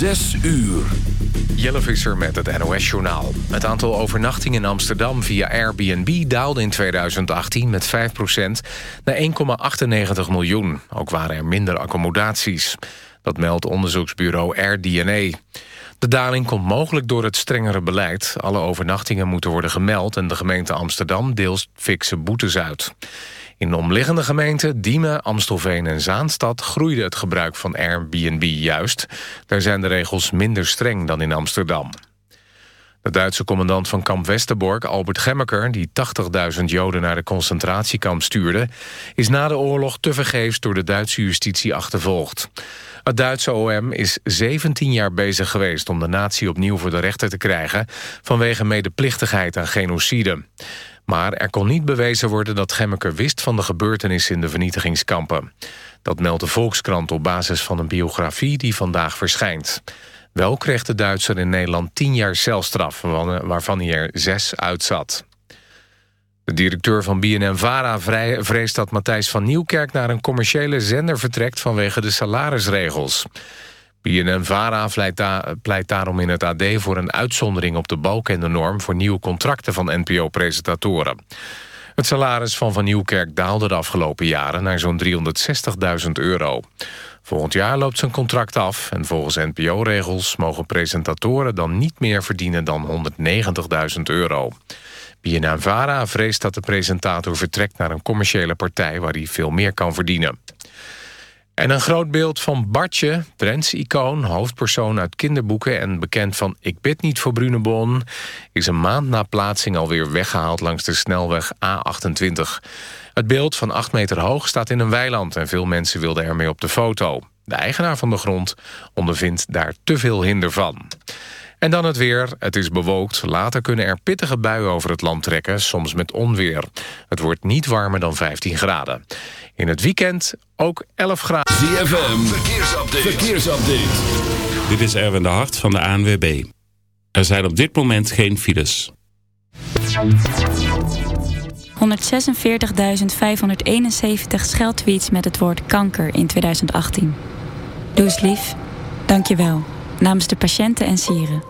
Zes uur. Jelle Visser met het NOS-journaal. Het aantal overnachtingen in Amsterdam via Airbnb daalde in 2018 met 5% naar 1,98 miljoen. Ook waren er minder accommodaties. Dat meldt onderzoeksbureau AirDNA. De daling komt mogelijk door het strengere beleid. Alle overnachtingen moeten worden gemeld... en de gemeente Amsterdam deelt fikse boetes uit. In de omliggende gemeenten Diemen, Amstelveen en Zaanstad... groeide het gebruik van Airbnb juist. Daar zijn de regels minder streng dan in Amsterdam. De Duitse commandant van kamp Westerbork, Albert Gemmeker... die 80.000 Joden naar de concentratiekamp stuurde... is na de oorlog tevergeefs door de Duitse justitie achtervolgd. Het Duitse OM is 17 jaar bezig geweest om de natie opnieuw voor de rechter te krijgen... vanwege medeplichtigheid aan genocide. Maar er kon niet bewezen worden dat Gemmeker wist van de gebeurtenissen in de vernietigingskampen. Dat meldt de Volkskrant op basis van een biografie die vandaag verschijnt. Wel kreeg de Duitser in Nederland 10 jaar celstraf, waarvan hij er zes uitzat. De directeur van BNN-VARA vreest dat Matthijs van Nieuwkerk... naar een commerciële zender vertrekt vanwege de salarisregels. BNN-VARA pleit, daarom in het AD voor een uitzondering op de balk en de norm... voor nieuwe contracten van NPO-presentatoren. Het salaris van Van Nieuwkerk daalde de afgelopen jaren... naar zo'n 360.000 euro. Volgend jaar loopt zijn contract af... en volgens NPO-regels mogen presentatoren dan niet meer verdienen dan 190.000 euro. BNN-VARA vreest dat de presentator vertrekt naar een commerciële partij... waar hij veel meer kan verdienen. En een groot beeld van Bartje, Drents icoon, hoofdpersoon uit kinderboeken... en bekend van Ik bid niet voor Brunebon... is een maand na plaatsing alweer weggehaald langs de snelweg A28. Het beeld van 8 meter hoog staat in een weiland... en veel mensen wilden ermee op de foto. De eigenaar van de grond ondervindt daar te veel hinder van. En dan het weer. Het is bewolkt. Later kunnen er pittige buien over het land trekken, soms met onweer. Het wordt niet warmer dan 15 graden. In het weekend ook 11 graden. ZFM, verkeersupdate. verkeersupdate. Dit is Erwin de Hart van de ANWB. Er zijn op dit moment geen files. 146.571 scheldtweets met het woord kanker in 2018. Doe eens lief. Dank je wel. Namens de patiënten en sieren.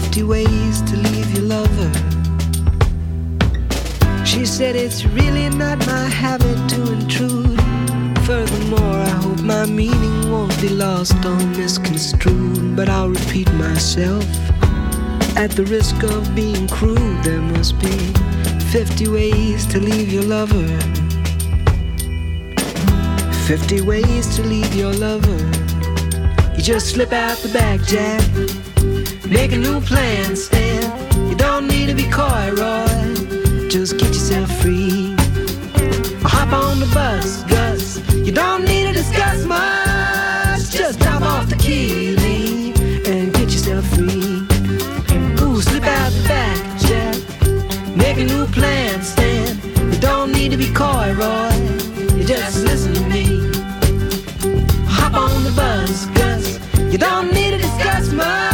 50 ways to leave your lover. She said it's really not my habit to intrude. Furthermore, I hope my meaning won't be lost or misconstrued. But I'll repeat myself. At the risk of being crude, there must be 50 ways to leave your lover. 50 ways to leave your lover. You just slip out the back, Jack. Make a new plan, Stan. You don't need to be coy, Roy. Just get yourself free. Or hop on the bus, Gus. You don't need to discuss much. Just drop off the key, leave, and get yourself free Ooh, slip out the back, Jack. Make a new plan, Stan. You don't need to be coy, Roy. You just listen to me. Hop on the bus, Gus. You don't need to discuss much.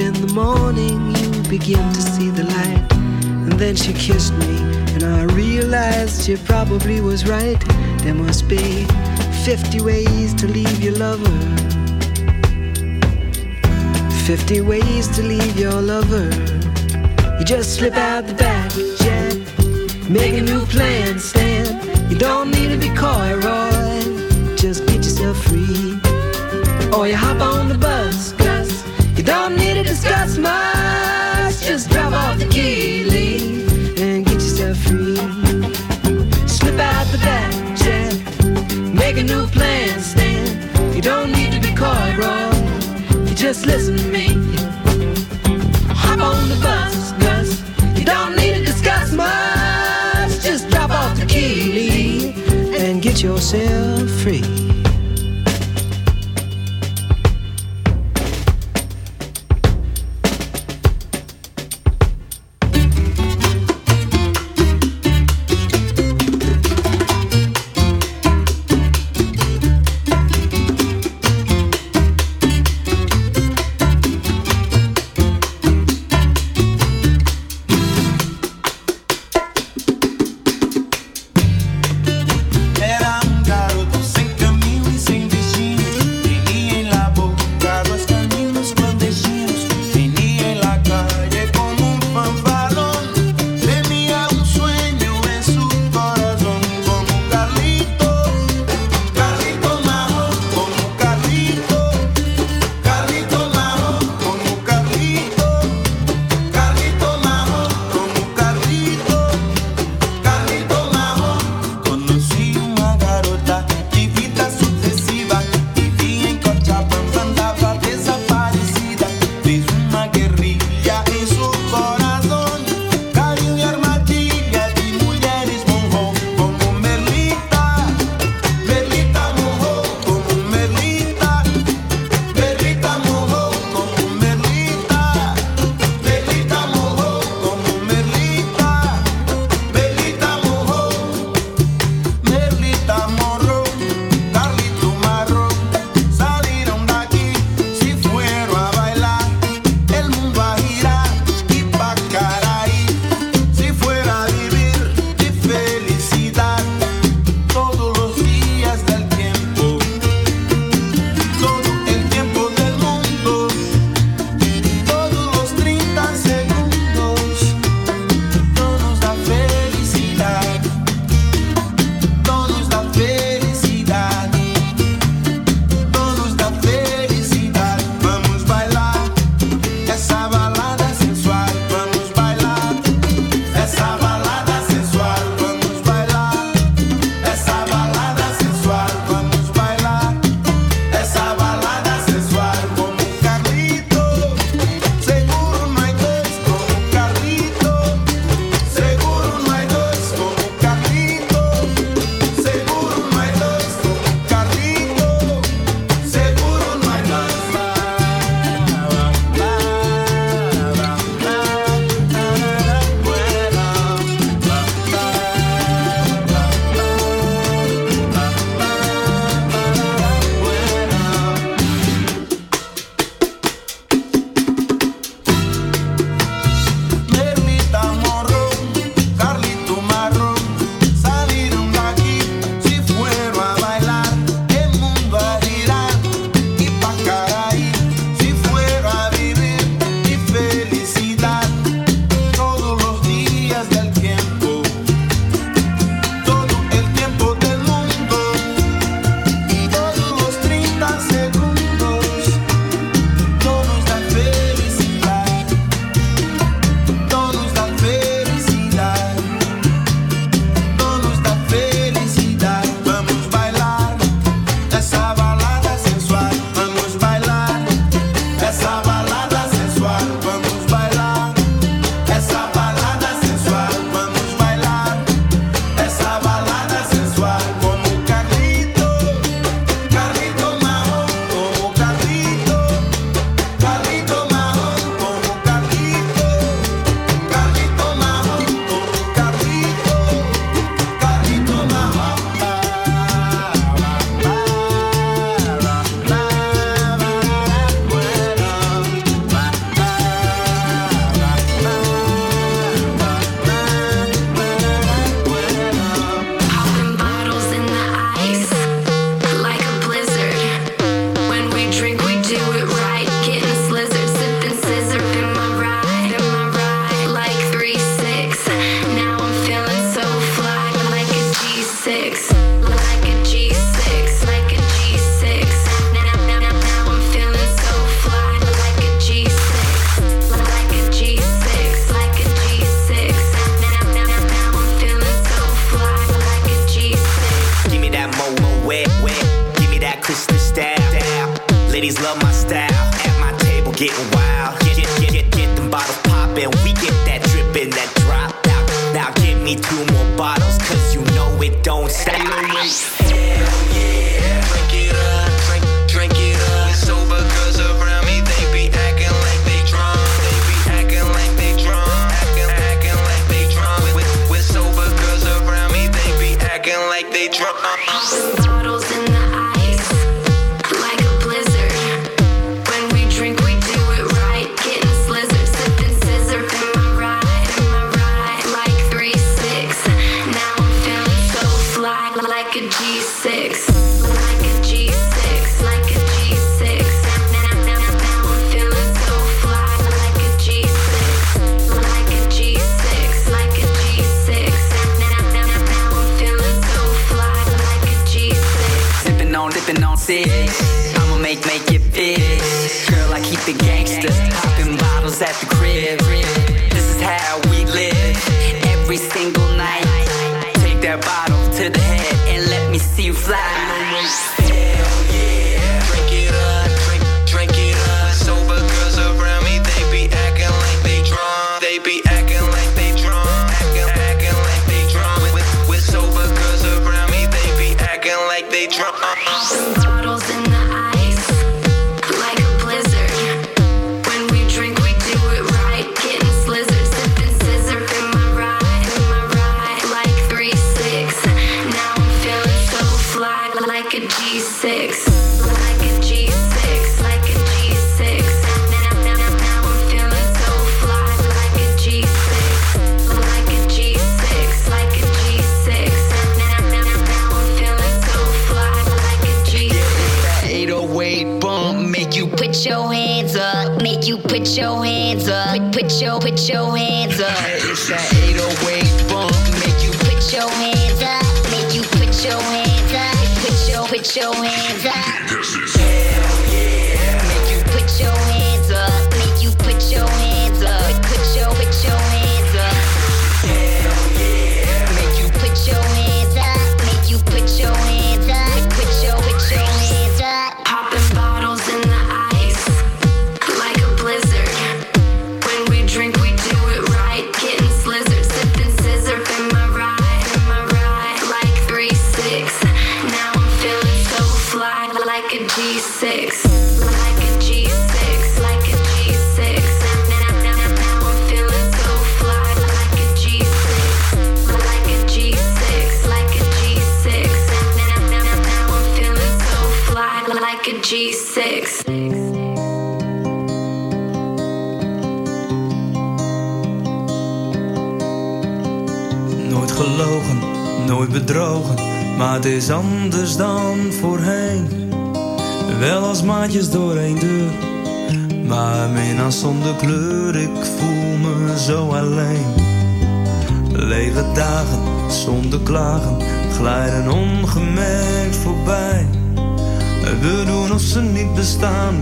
in the morning you begin to see the light. And then she kissed me, and I realized she probably was right. There must be 50 ways to leave your lover. 50 ways to leave your lover. You just slip out the back, Jack. Make a new plan, Stan. You don't need to be coy, Roy. Just get yourself free. Or you hop on the bus. You don't need to discuss much. Just drop off the key, Lee, and get yourself free. Slip out the back, Jack. Make a new plan, Stan. You don't need to be coy, Roy. You just listen to me. Hop on the bus, Gus. You don't need to discuss much. Just drop off the key, Lee, and get yourself free.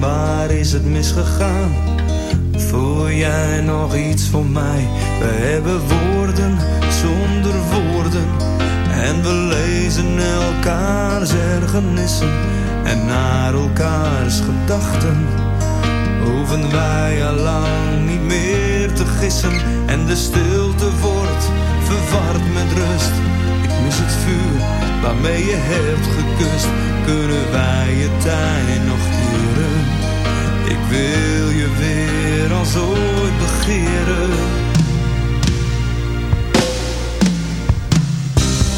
waar is het misgegaan? Voel jij nog iets voor mij? We hebben woorden zonder woorden. En we lezen elkaars ergenissen En naar elkaars gedachten. Hoeven wij al lang niet meer te gissen. En de stilte wordt verward met rust. Ik mis het vuur waarmee je hebt gekust kunnen wij je tijd nog keren. Ik wil je weer als ooit begeren.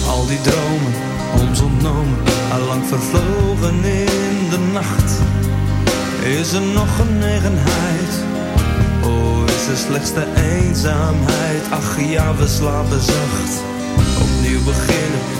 Al die dromen, ons ontnomen, allang vervlogen in de nacht. Is er nog genegenheid? O, oh, is er slechts de eenzaamheid? Ach ja, we slapen zacht. Opnieuw beginnen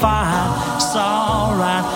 Fight. It's alright.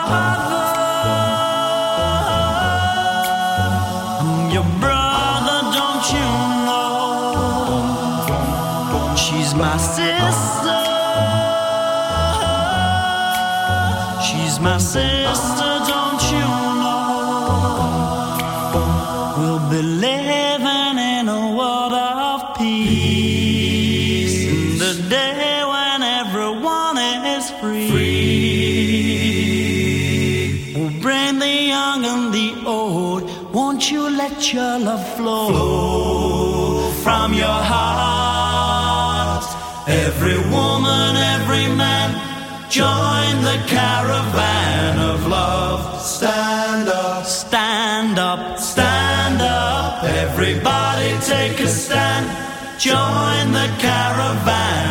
sister, don't you know? We'll be living in a world of peace. In the day when everyone is free. free. We'll bring the young and the old. Won't you let your love flow, flow from your heart? Every woman. Join the caravan of love. Stand up, stand up, stand up. Everybody take a stand. Join the caravan.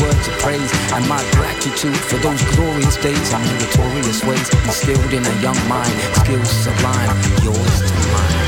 words of praise and my gratitude for those glorious days and meritorious ways instilled in a young mind, skills sublime, yours to mine.